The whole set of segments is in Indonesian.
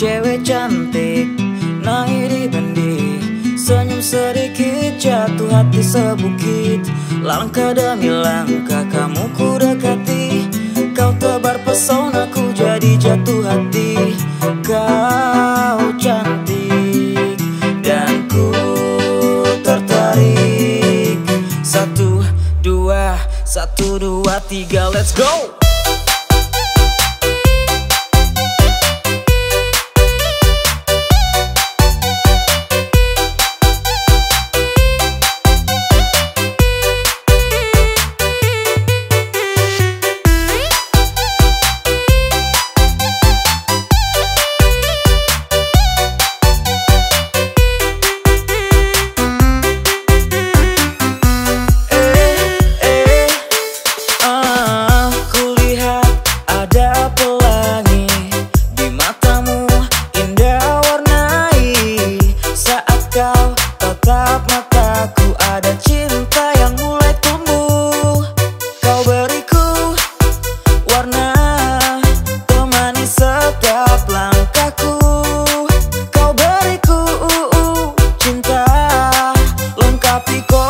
cewek cantik Naik di bendi. Senyum sedikit jatuh hati sebukit. Langkah demi langkah kamu ku dekati. Kau tebar pesona ku jadi jatuh hati. Kau cantik Dan ku tertarik. Satu, dua, satu, dua, tiga, let's go!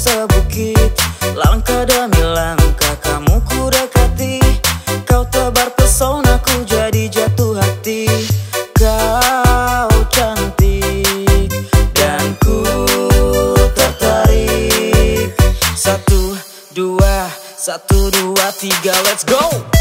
sebukit. Langkah demi langkah kamu ku dekati. Kau tebar pesonaku jadi jatuh hati. Kau cantik dan ku tertarik. Satu, dua, satu, dua, tiga, let's go!